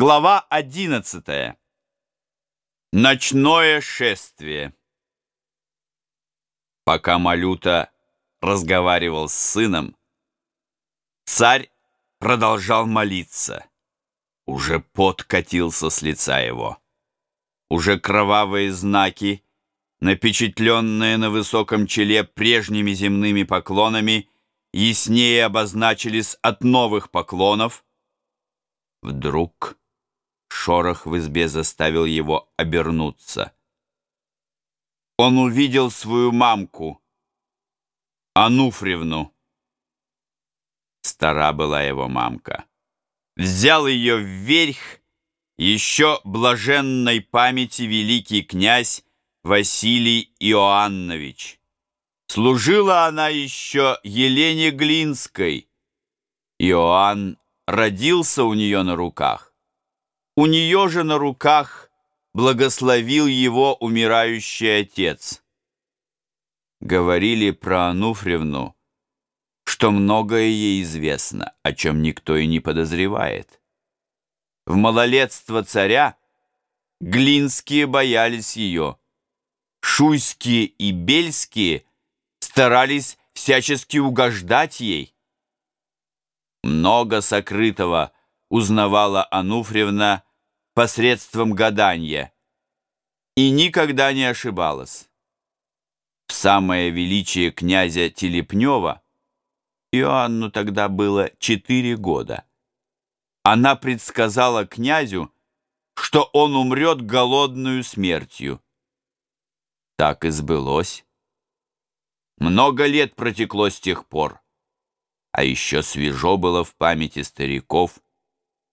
Глава 11. Ночное шествие. Пока Малюта разговаривал с сыном, царь продолжал молиться. Уже пот катился с лица его. Уже кровавые знаки, напечатленные на высоком челе прежними земными поклонами, яснее обозначились от новых поклонов — Вдруг шорох в избе заставил его обернуться. Он увидел свою мамку, Ануфриевну. Стара была его мамка. Взял ее вверх еще блаженной памяти великий князь Василий Иоаннович. Служила она еще Елене Глинской. Иоанн родился у нее на руках. У нее же на руках благословил его умирающий отец. Говорили про Ануфриевну, что многое ей известно, о чем никто и не подозревает. В малолетство царя Глинские боялись ее, Шуйские и Бельские старались всячески угождать ей. Много сокрытого узнавала Ануфриевна посредством гадания и никогда не ошибалась. В самое величие князя Телепнева Иоанну тогда было четыре года. Она предсказала князю, что он умрет голодную смертью. Так и сбылось. Много лет протекло с тех пор а еще свежо было в памяти стариков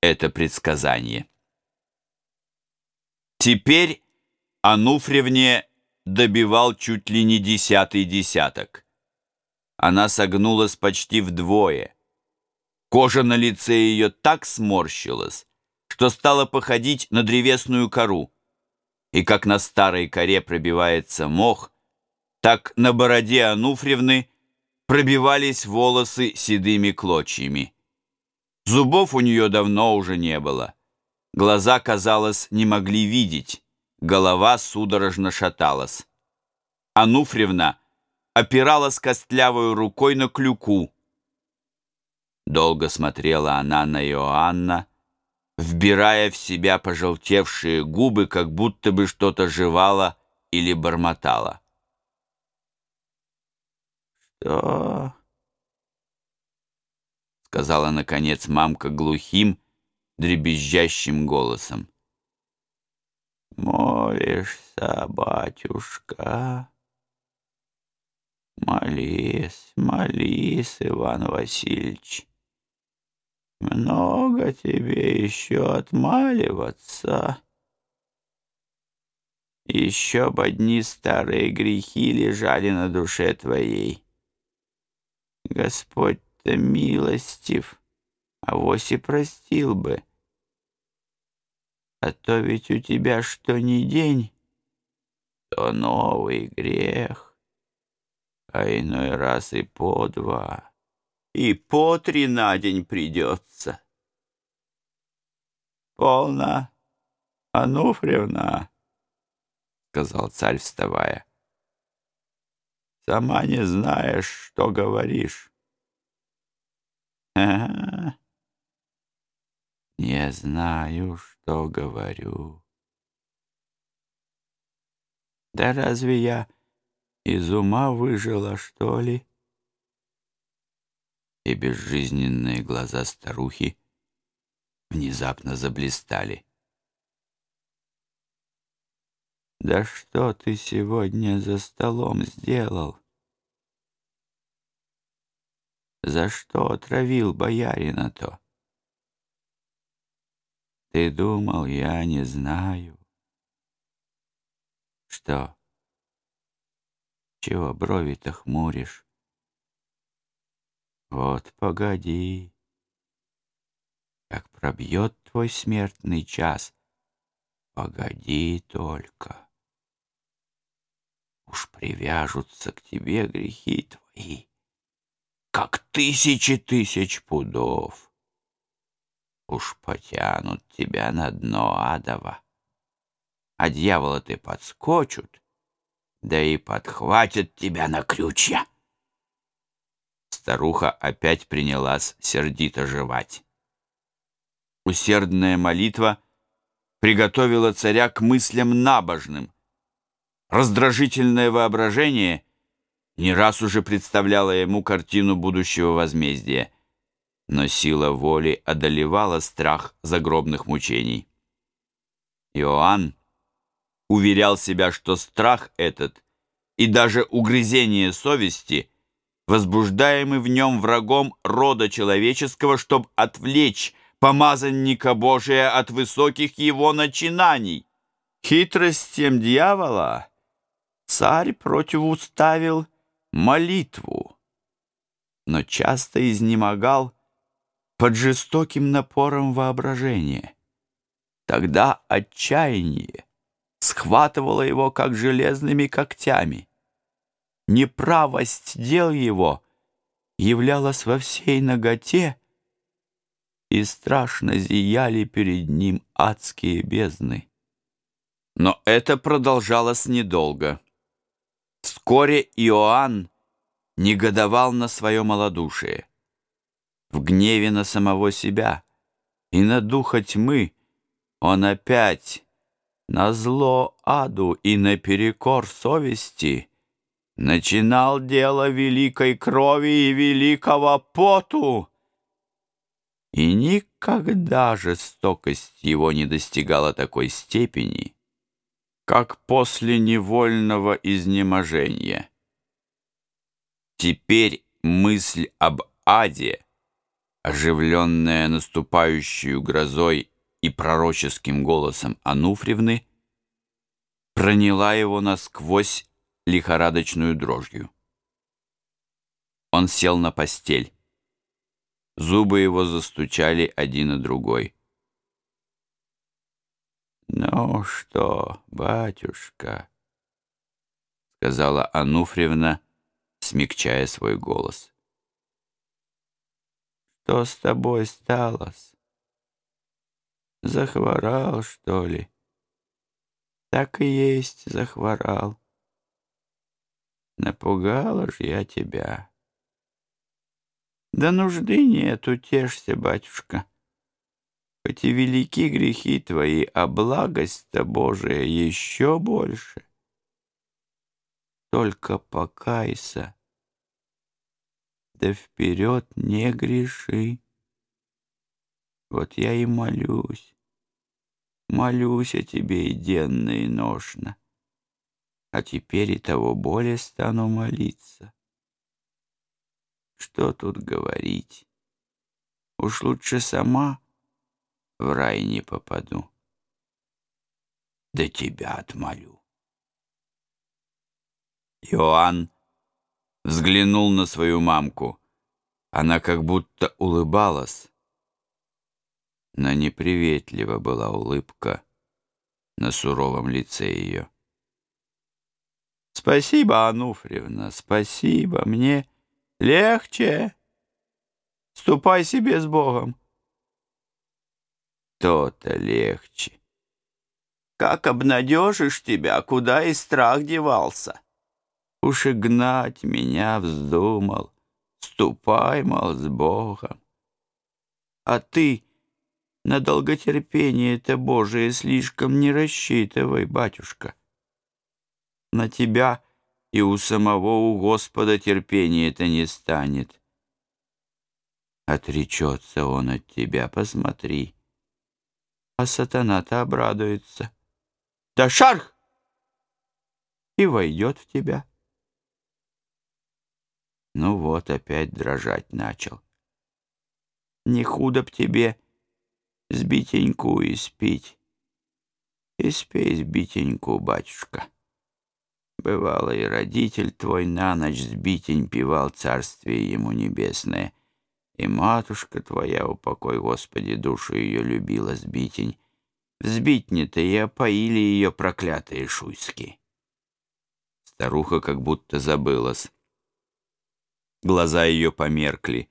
это предсказание. Теперь Ануфриевне добивал чуть ли не десятый десяток. Она согнулась почти вдвое. Кожа на лице ее так сморщилась, что стала походить на древесную кору. И как на старой коре пробивается мох, так на бороде Ануфриевны пробивались волосы седыми клочьями. Зубов у нее давно уже не было. Глаза, казалось, не могли видеть. Голова судорожно шаталась. Ануфриевна опиралась костлявой рукой на клюку. Долго смотрела она на Иоанна, вбирая в себя пожелтевшие губы, как будто бы что-то жевала или бормотала. «Что?» — сказала, наконец, мамка глухим, дребезжащим голосом. «Молишься, батюшка?» «Молись, молись, Иван Васильевич. Много тебе еще отмаливаться. Еще бы одни старые грехи лежали на душе твоей». Господь-то милостив, а вось и простил бы. А то ведь у тебя что ни день, то новый грех, а иной раз и по два, и по три на день придется. Полно, Ануфриевна, — сказал царь, вставая. Сама не знаешь, что говоришь. Ага. Не знаю, что говорю. Да разве я из ума выжила, что ли? И безжизненные глаза старухи внезапно заблистали. Да что ты сегодня за столом сделал? За что отравил боярина-то? Ты думал, я не знаю. Что? Чего брови-то хмуришь? Вот погоди. Как пробьет твой смертный час, погоди только уж привяжутся к тебе грехи твои, как тысячи тысяч пудов. Уж потянут тебя на дно адово. А дьяволы-то подскочут, да и подхватят тебя на крючья. Старуха опять принялась сердито жевать. Усердная молитва приготовила царя к мыслям набожным. Раздражительное воображение не раз уже представляло ему картину будущего возмездия, но сила воли одолевала страх загробных мучений. Иоанн уверял себя, что страх этот и даже угрызение совести возбуждаемы в нем врагом рода человеческого, чтобы отвлечь помазанника Божия от высоких его начинаний. Хитростям дьявола царь противуставил молитву, но часто изнемогал под жестоким напором воображения. Тогда отчаяние схватывало его, как железными когтями. Неправость дел его являлась во всей ноготе, и страшно зияли перед ним адские бездны. Но это продолжалось недолго. Вскоре Иоанн негодовал на свое малодушие. В гневе на самого себя и на духа тьмы он опять на зло аду и наперекор совести начинал дело великой крови и великого поту. И никогда жестокость его не достигала такой степени, как после невольного изнеможения. Теперь мысль об аде, оживленная наступающей грозой и пророческим голосом Ануфриевны, проняла его насквозь лихорадочную дрожью. Он сел на постель. Зубы его застучали один и другой. «Ну что, батюшка?» — сказала Ануфриевна, смягчая свой голос. «Что с тобой сталось? Захворал, что ли?» «Так и есть, захворал. Напугала ж я тебя». Да нужды нет, утешься, батюшка. Хоть и велики грехи твои, а благость-то Божия еще больше. Только покайся, да вперед не греши. Вот я и молюсь, молюсь о тебе и денно, и ношно, а теперь и того более стану молиться. Что тут говорить? Уж лучше сама в рай не попаду. Да тебя отмолю. Иоанн взглянул на свою мамку. Она как будто улыбалась, но неприветлива была улыбка на суровом лице ее. «Спасибо, Ануфриевна, спасибо. Мне Легче. Ступай себе с Богом. То-то легче. Как обнадежишь тебя, куда и страх девался. Уж и гнать меня вздумал. Ступай, мол, с Богом. А ты на долготерпение-то Божие слишком не рассчитывай, батюшка. На тебя и у самого у Господа терпения-то не станет. Отречется он от тебя, посмотри. А сатана-то обрадуется. Да шарх! И войдет в тебя. Ну вот, опять дрожать начал. Не худо б тебе сбитеньку и спить. И спей сбитеньку, батюшка. Бывало, и родитель твой на ночь сбитень певал царствие ему небесное, и матушка твоя, упокой, Господи, душу ее любила сбитень. В сбитне-то и опоили ее проклятые шуйски. Старуха как будто забылась. Глаза ее померкли.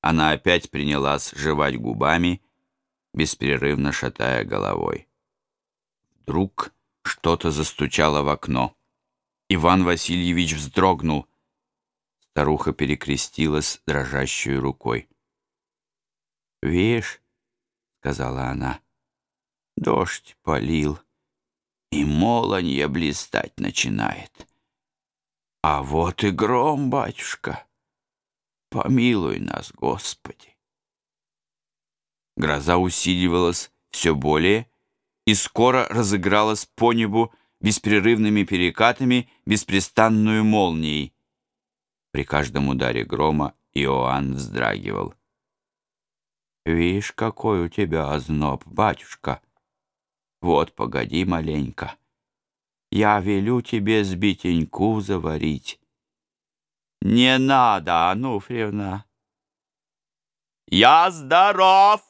Она опять принялась жевать губами беспрерывно шатая головой. Вдруг что-то застучало в окно. Иван Васильевич вздрогнул. Старуха перекрестилась дрожащей рукой. «Вишь», — сказала она, — «дождь полил, и молонье блистать начинает. А вот и гром, батюшка, помилуй нас, Господи». Гроза усиливалась все более и скоро разыгралась по небу беспрерывными перекатами, беспрестанную молнией. При каждом ударе грома Иоанн вздрагивал. «Вишь, какой у тебя озноб, батюшка! Вот, погоди маленько. Я велю тебе сбитеньку заварить». «Не надо, Ануфриевна!» «Я здоров!»